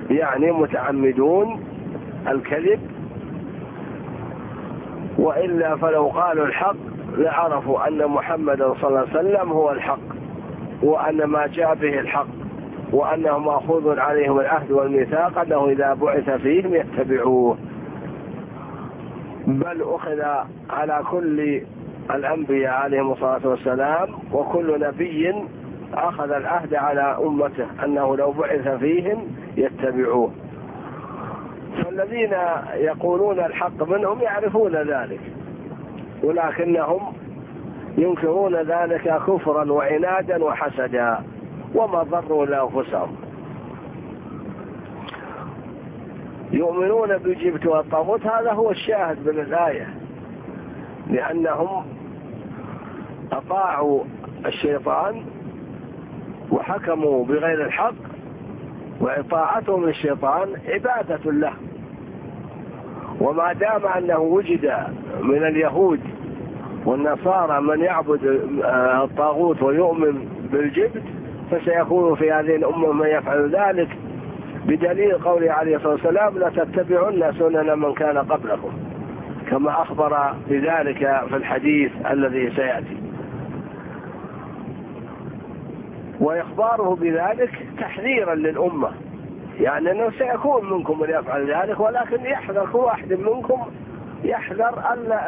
يعني متعمدون الكذب وإلا فلو قالوا الحق لعرفوا أن محمدا صلى الله عليه وسلم هو الحق وأن ما جاء به الحق وأنه مأخوذ عليهم العهد والميثاق أنه إذا بعث فيهم يتبعوه. بل أخذ على كل الأنبياء عليهم الصلاة والسلام وكل نبي أخذ العهد على أمته أنه لو بعث فيهم يتبعوه. فالذين يقولون الحق منهم يعرفون ذلك ولكنهم ينكرون ذلك كفرا وعنادا وحسدا وما ضروا لأنفسهم. يؤمنون بالجبت والطاغوت هذا هو الشاهد من الآية لأنهم أطاعوا الشيطان وحكموا بغير الحق وإطاعتهم للشيطان عبادة له. وما دام أنه وجد من اليهود والنصارى من يعبد الطاغوت ويؤمن بالجبت فسيكون في هذه الأمة من يفعل ذلك. بدليل قوله عليه الصلاة والسلام لا تتبعن سنن من كان قبلكم. كما أخبر بذلك في الحديث الذي سيأتي. وإخباره بذلك تحذيرا للأمة. يعني أنه سيكون منكم من يفعل ذلك ولكن يحذر كل واحد منكم يحذر أن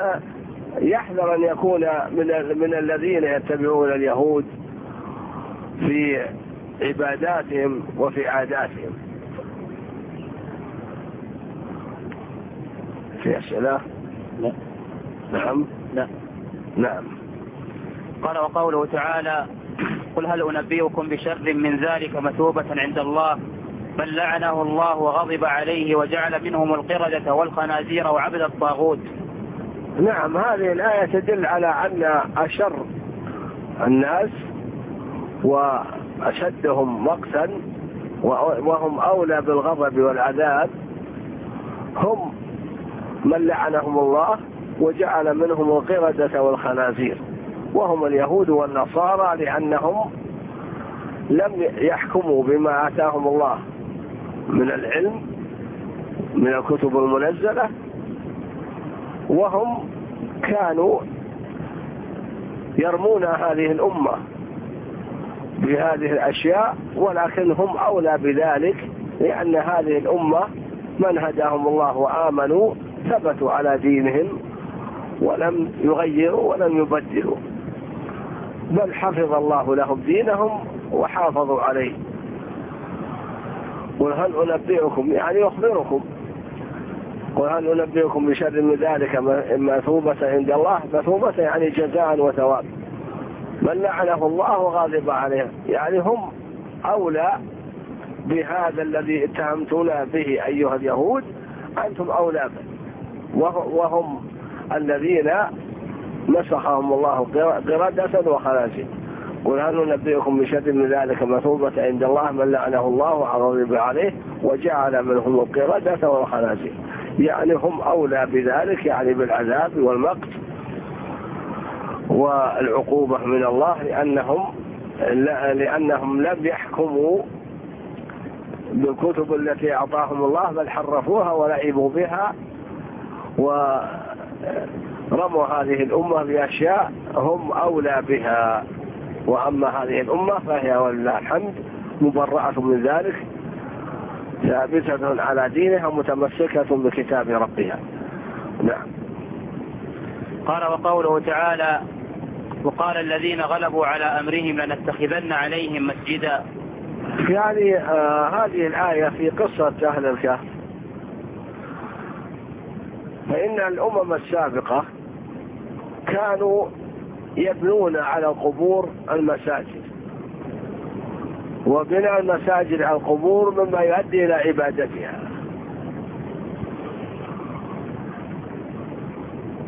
يحذر أن يكون من من الذين يتبعون اليهود في عباداتهم وفي عاداتهم. في أسئلة لا؟ نعم. لا. نعم. قال وقوله تعالى قل هل أنبئكم بشر من ذلك مثوبة عند الله؟ بل لعنه الله وغضب عليه وجعل منهم القردة والخنازير وعبد الطاغوت. نعم هذه الآية تدل على أن أشر الناس وأشدهم مقتا وهم أولى بالغضب والعذاب. هم من لعنهم الله وجعل منهم القردة والخنازير. وهم اليهود والنصارى لأنهم لم يحكموا بما آتاهم الله. من العلم من الكتب المنزلة. وهم كانوا يرمون هذه الأمة بهذه الأشياء ولكن هم أولى بذلك لأن هذه الأمة من هداهم الله وآمنوا ثبتوا على دينهم ولم يغيروا ولم يبدلوا. بل حفظ الله لهم دينهم وحافظوا عليه. قل هل أنبئكم يعني يخبركم. قل هل أنبئكم بشر من ذلك مثوبة عند الله؟ مثوبة يعني جزاء وثواب. من لعنه الله وغاضب عليه. يعني هم أولى بهذا الذي اتهمتون به أيها اليهود. أنتم أولى به. وهم الذين مسخهم الله قردة وخنازير. قل هل ننبئكم بشد من ذلك مثوبة عند الله من لعنه الله وغضب عليه وجعل منهم القردة والخنازير يعني هم أولى بذلك يعني بالعذاب والمقت والعقوبة من الله لأنهم لأنهم لم يحكموا بالكتب التي أعطاهم الله بل حرفوها ولعبوا بها ورموا هذه الأمة بأشياء هم أولى بها. وأما هذه الأمة فهي ولله الحمد مبرأة من ذلك ثابتة على دينها متمسكة بكتاب ربها. نعم. قال وقوله تعالى وقال الذين غلبوا على أمرهم لنتخذن عليهم مسجدا. يعني آه هذه الآية في قصة أهل الكهف. فإن الأمم السابقة كانوا يبنون على القبور المساجد. وبناء المساجد على القبور مما يؤدي إلى عبادتها.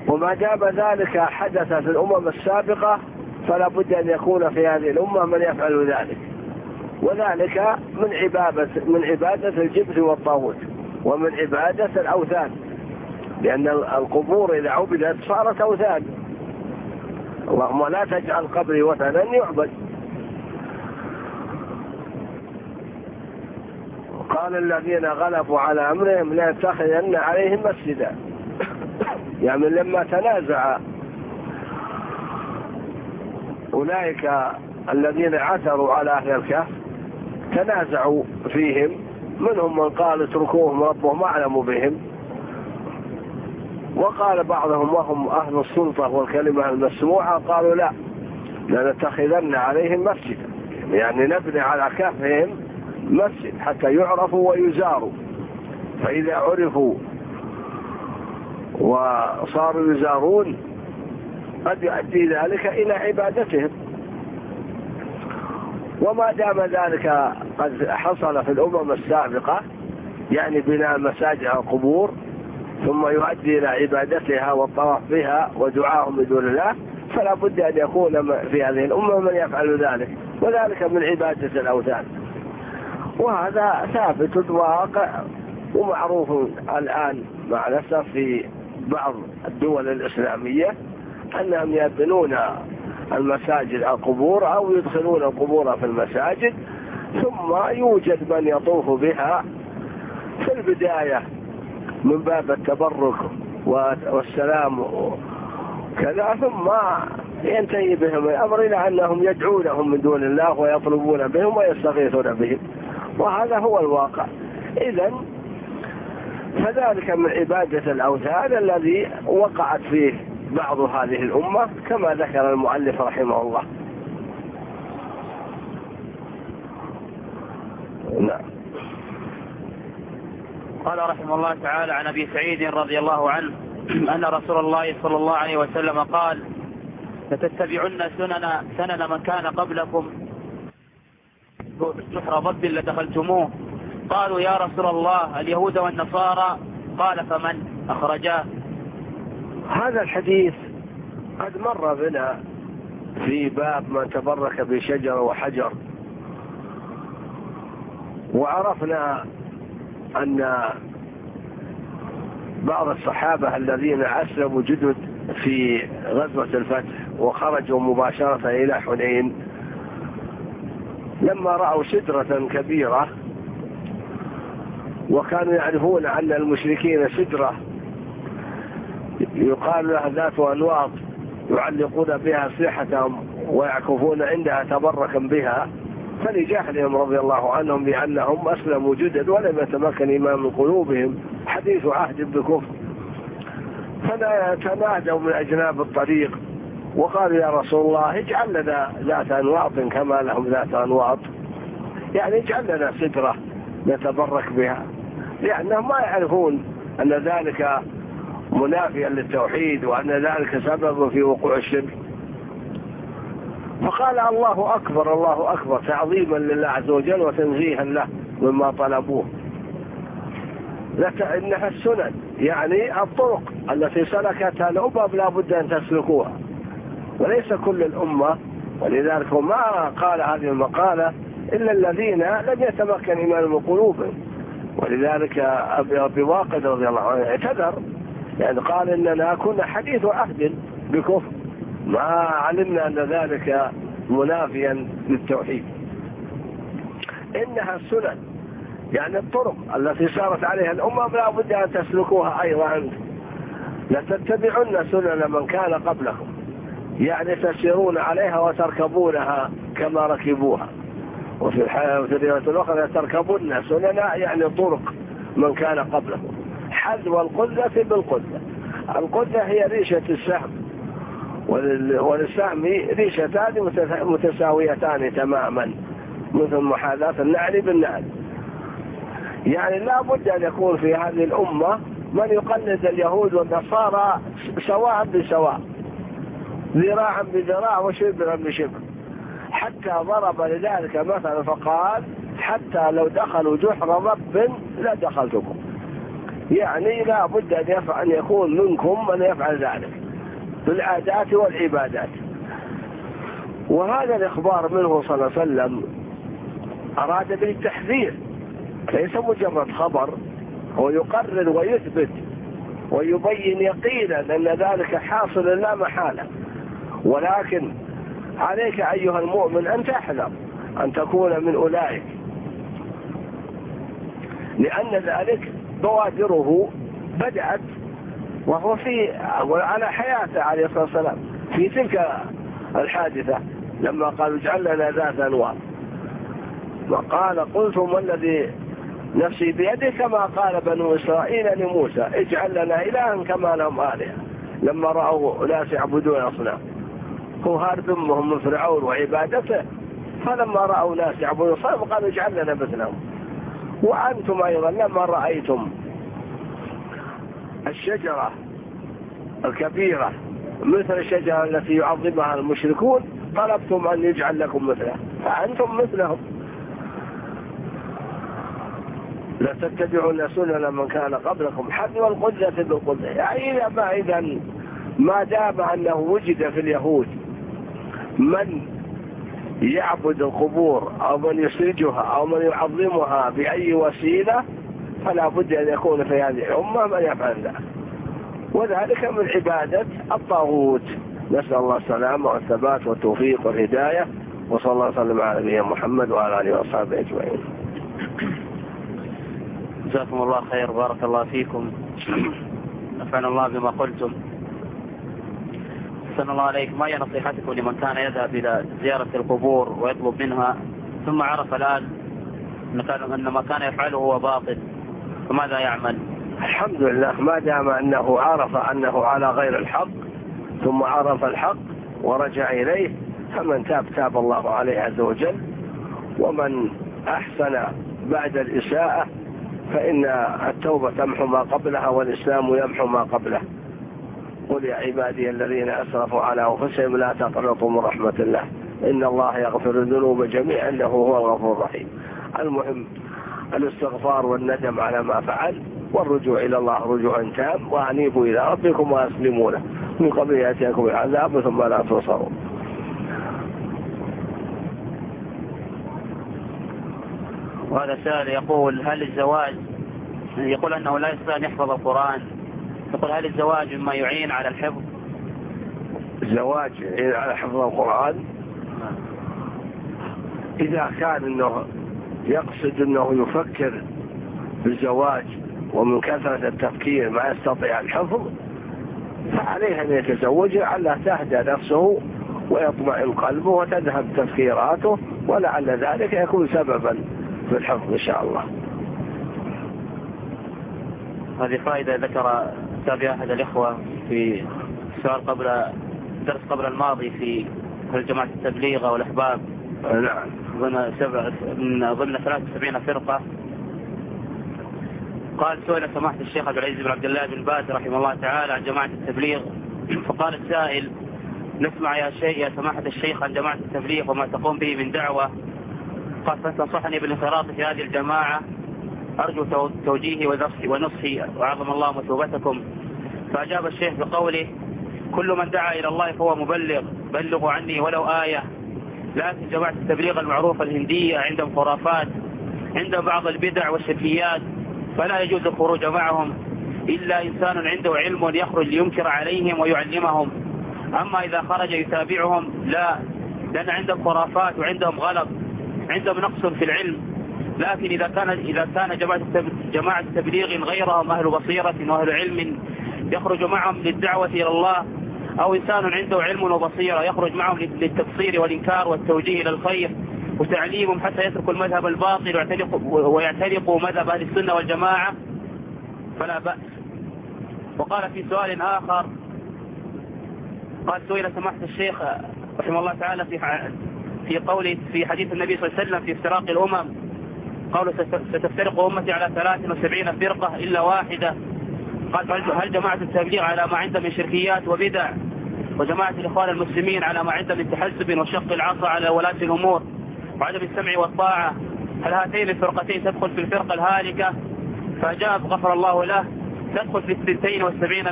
وما دام ذلك حدث في الأمم السابقة فلا بد أن يكون في هذه الأمة من يفعل ذلك. وذلك من عبادة من عبادة الجبت والطاغوت ومن عبادة الأوثان. لأن القبور إذا عبدت صارت أوثان. اللهم لا تجعل قبري وثنا يعبد. قال الذين غلبوا على أمرهم ليتخذن عليهم مسجدا. يعني لما تنازع. أولئك الذين عثروا على أهل الكهف تنازعوا فيهم. منهم من قال اتركوهم ربهم أعلم بهم. وقال بعضهم وهم أهل السلطة والكلمة المسموعة قالوا لا لنتخذن عليهم مسجدا يعني نبني على كهفهم مسجد حتى يعرفوا ويزاروا. فإذا عرفوا وصاروا يزارون قد يؤدي ذلك إلى عبادتهم. وما دام ذلك قد حصل في الأمم السابقة يعني بناء مساجد القبور ثم يؤدي إلى عبادتها والطواف بها ودعاهم بدون الله فلا بد أن يكون في هذه الأمة من يفعل ذلك وذلك من عبادة الأوثان وهذا ثابت واقع ومعروف الآن مع الأسف في بعض الدول الإسلامية أنهم يبنون المساجد القبور أو يدخلون القبور في المساجد ثم يوجد من يطوف بها في البداية. من باب التبرك والسلام كذا ثم ينتهي بهم الأمر إلى أنهم يدعونهم من دون الله ويطلبون بهم ويستغيثون بهم. وهذا هو الواقع. إذا فذلك من عبادة الأوثان الذي وقعت فيه بعض هذه الأمة كما ذكر المؤلف رحمه الله نعم قال رحمه الله تعالى عن أبي سعيد رضي الله عنه أن رسول الله صلى الله عليه وسلم قال لتتبعن سنن سنن من كان قبلكم جحر ضب لدخلتموه. قالوا يا رسول الله اليهود والنصارى. قال فمن أخرجاه؟ هذا الحديث قد مر بنا في باب من تبرك بشجر وحجر. وعرفنا أن بعض الصحابة الذين أسلموا جدد في غزوة الفتح وخرجوا مباشرة إلى حنين لما رأوا سدرة كبيرة وكانوا يعرفون أن المشركين سدرة يقال لها ذات أنواط يعلقون بها أسلحتهم ويعكفون عندها تبركا بها. فلجهلهم رضي الله عنهم بأنهم أسلموا جدد ولم يتمكن إيمان من قلوبهم. حديث عهد بكفر فتنادوا من أجناب الطريق. وقالوا يا رسول الله اجعل لنا ذات أنواط كما لهم ذات أنواط. يعني اجعل لنا سترة نتبرك بها. لأنهم ما يعرفون أن ذلك منافيا للتوحيد وأن ذلك سبب في وقوع الشرك. فقال الله أكبر الله أكبر تعظيما لله عز وجل وتنزيها له مما طلبوه. إنها السنن يعني الطرق التي سلكتها الأمم لا بد أن تسلكوها. وليس كل الأمة ولذلك ما قال هذه المقالة إلا الذين لم يتمكن إيمان من قلوبهم ولذلك أبي واقد رضي الله عنه اعتذر يعني قال إننا كنا حديث عهد بكفر. ما علمنا أن ذلك منافيا للتوحيد. إنها السنن يعني الطرق التي سارت عليها الأمم لا بد أن تسلكوها أيضا. لتتبعن سنن من كان قبلكم يعني تسيرون عليها وتركبونها كما ركبوها. وفي الرواية الأخرى تركبون سنن يعني طرق من كان قبلكم حذو القذة بالقذة القذة هي ريشة السهم. وللسهم ريشتان متساويتان تماما مثل محاذاة النعل بالنعل. يعني لا بد أن يكون في هذه الأمة من يقلد اليهود والنصارى سواء بسواء ذراعا بذراع وشبرا بشبر. حتى ضرب لذلك مثلا فقال حتى لو دخلوا جحر رب لا دخلتكم يعني لا بد أن, أن يكون منكم من يفعل ذلك. بالعادات والعبادات. وهذا الإخبار منه صلى الله عليه وسلم أراد به التحذير ليس مجرد خبر هو يقرر ويثبت ويبين يقينا أن ذلك حاصل لا محالة. ولكن عليك أيها المؤمن أن تحذر أن تكون من أولئك. لأن ذلك بوادره بدأت وهو في على حياته عليه الصلاة والسلام في تلك الحادثة لما قالوا اجعل لنا ذات أنوار وقال قلتم والذي نفسي بيده؟ كما قال بنو إسرائيل لموسى اجعل لنا إلها كما لهم آلهة. لما رأوا ناس يعبدون أصنام. هو هارب أمهم من فرعون وعبادته. فلما رأوا ناس يعبدون أصنام قالوا اجعل لنا مثلهم. وأنتم أيضا لما رأيتم الشجرة الكبيرة مثل الشجرة التي يعظمها المشركون طلبتم أن يجعل لكم مثلها فأنتم مثلهم. لا تتبعون سنن من كان قبلكم حذو القدة بالقدة يعني إذا ما إذا ما دام أنه وجد في اليهود من يعبد القبور أو من يسرجها أو من يعظمها بأي وسيلة فلا بد أن يكون في هذه الأمة من يفعل ذلك. وذلك من عبادة الطاغوت. نسأل الله السلامة والثبات والتوفيق والهداية. وصلى الله وسلم على نبينا محمد وعلى آله وصحبه أجمعين. جزاكم الله خير. بارك الله فيكم. نفعنا الله بما قلتم. أحسن الله عليك. ما هي نصيحتكم لمن كان يذهب إلى زيارة القبور ويطلب منها؟ ثم عرف الآن أن ما كان يفعله هو باطل. فماذا يعمل؟ الحمد لله. ما دام أنه عرف أنه على غير الحق ثم عرف الحق ورجع إليه فمن تاب تاب الله عليه عز وجل. ومن أحسن بعد الإساءة فإن التوبة تمحو ما قبلها والإسلام يمحو ما قبله. قل يا عبادي الذين أسرفوا على أنفسهم لا تقنطوا من رحمة الله. إن الله يغفر الذنوب جميعا إنه هو الغفور الرحيم. المهم الاستغفار والندم على ما فعل والرجوع إلى الله رجوعا تام وأنيبوا إلى ربكم وأسلموا له من قبل يأتيكم العذاب ثم لا تنصرون وهذا سائل يقول هل الزواج يقول أنه لا يستطيع أن يحفظ القرآن؟ يقول هل الزواج مما يعين على الحفظ؟ الزواج يعين على حفظ القرآن؟ إذا كان أنه يقصد أنه يفكر بالزواج ومن كثرة التفكير ما يستطيع الحفظ فعليه أن يتزوج لعله تهدى نفسه ويطمئن قلبه وتذهب تفكيراته ولعل ذلك يكون سببا في الحفظ إن شاء الله. هذه فائدة ذكر تابع أحد الإخوة في سؤال قبل درس قبل الماضي في جماعة التبليغ أو الأحباب نعم ضمن سبع من ضمن 73 فرقة. قال سئل سماحة الشيخ عبد العزيز بن عبد الله بن باز رحمه الله تعالى عن جماعة التبليغ. فقال السائل نسمع يا شيء يا سماحة الشيخ عن جماعة التبليغ وما تقوم به من دعوة. قال فتنصحني بالانخراط في هذه الجماعة. أرجو توجيهي ونصحي وعظم الله مثوبتكم فأجاب الشيخ بقوله كل من دعا إلى الله فهو مبلغ بلغوا عني ولو آية. لكن جماعة التبليغ المعروفة الهندية عندهم خرافات عندهم بعض البدع والشركيات فلا يجوز الخروج معهم. إلا إنسان عنده علم يخرج لينكر عليهم ويعلمهم. أما إذا خرج يتابعهم لا لأن عندهم خرافات وعندهم غلط عندهم نقص في العلم. لكن إذا كان إذا كان جماعة جماعة تبليغ غيرهم أهل بصيرة وأهل علم يخرج معهم للدعوة إلى الله أو إنسان عنده علم وبصيرة يخرج معهم للتبصير والإنكار والتوجيه إلى الخير وتعليمهم حتى يتركوا المذهب الباطل ويعتنقوا مذهب أهل السنة والجماعة. فلا بأس. وقال في سؤال آخر قال سئل سماحة الشيخ رحمه الله تعالى في في قوله في حديث النبي صلى الله عليه وسلم في افتراق الأمم قالوا ستفترق أمتي على 73 فرقة إلا واحدة. قال هل جماعة التبليغ على ما عنده من شركيات وبدع؟ وجماعة الإخوان المسلمين على ما عنده من تحزب وشق العصا على ولاة الأمور وعدم السمع والطاعة؟ هل هاتين الفرقتين تدخل في الفرقة الهالكة؟ فأجاب غفر الله له تدخل في الثنتين والسبعين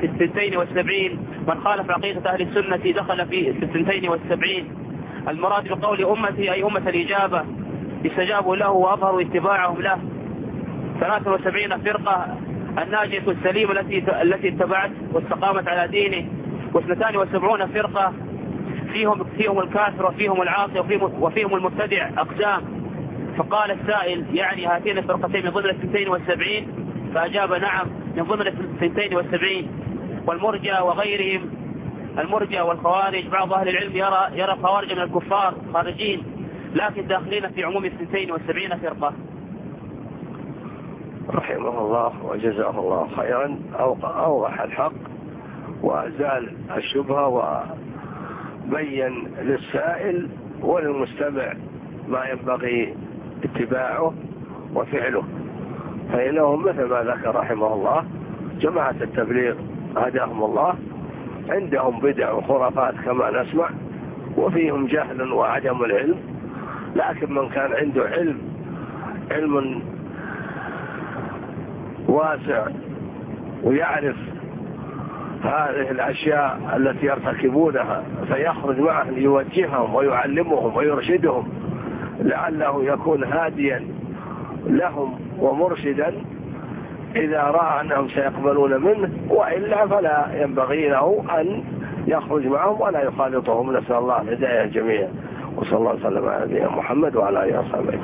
في الثنتين والسبعين. من خالف عقيدة أهل السنة دخل في الثنتين والسبعين. المراد بقول أمتي أي أمة الإجابة استجابوا له وأظهروا اتباعهم له. 73 فرقة الناجية السليمة التي التي اتبعت واستقامت على دينه واثنتان وسبعون فرقة فيهم فيهم الكافر وفيهم العاصي وفيهم, وفيهم المبتدع أقسام فقال السائل يعني هاتين الفرقتين من ضمن الثنتين والسبعين؟ فأجاب نعم من ضمن الثنتين والسبعين. والمرجع وغيرهم المرجع والخوارج بعض أهل العلم يرى يرى الخوارج من الكفار خارجين لكن داخلين في عموم الثنتين والسبعين فرقة. رحمه الله وجزاه الله خيرا أوضح الحق وأزال الشبهة وبين للسائل وللمستمع ما ينبغي اتباعه وفعله. فإنهم مثل ما ذكر رحمه الله جماعة التبليغ هداهم الله عندهم بدع وخرافات كما نسمع وفيهم جهل وعدم العلم لكن من كان عنده علم علم واسع ويعرف هذه الأشياء التي يرتكبونها فيخرج معهم ليوجههم ويعلمهم ويرشدهم لعله يكون هاديا لهم ومرشدا. إذا رأى أنهم سيقبلون منه وإلا فلا ينبغي له أن يخرج معهم ولا يخالطهم. نسأل الله الهداية جميعا. وصلى الله وسلم على نبينا محمد وعلى آله وصحبه